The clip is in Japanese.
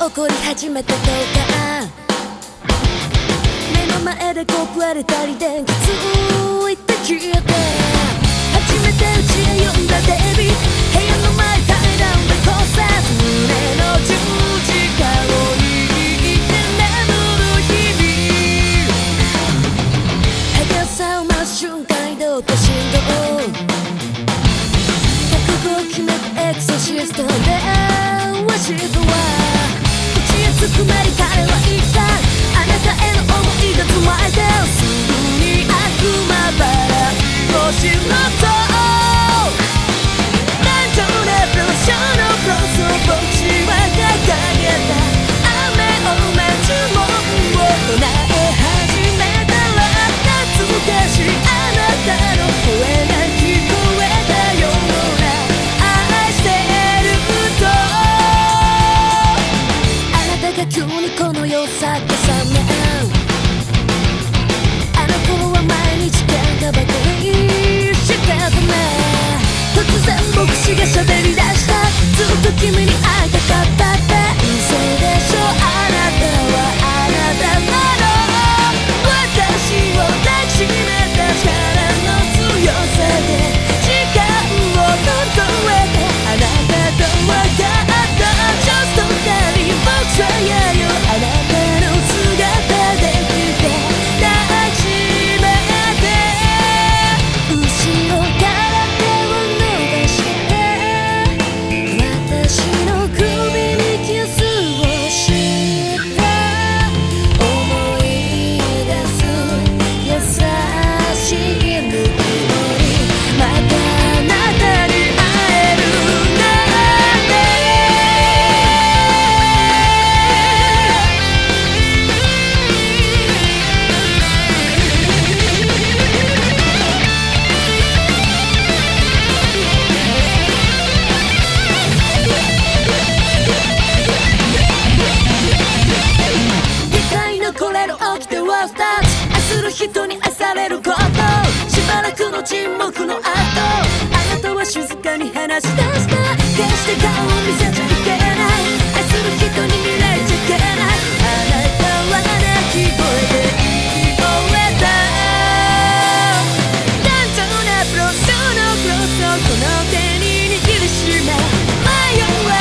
怒り始めたとか目の前でこ壊れた。り電気ついて消えて初めてうちへ呼んだデビ部屋の前階段で骨折胸の十字架を握って眠る日々激しさを増す瞬間移動と振動覚悟を決めた。エクソシストでわしとは口へつくまり彼は言った。あなたへの思いが詰まってすぐに悪魔払いもしが急にこの世を去って3年あの頃は毎日喧嘩ばかりしてたね。突然牧師が喋り出した。ずっと君にの沈黙の後あなたは静かに話し出した。決して顔を見せちゃいけない。愛する人に見られちゃいけない。あなたは泣き声で聞こえた単調なプロスのクロスをこの手に握りしめ迷わ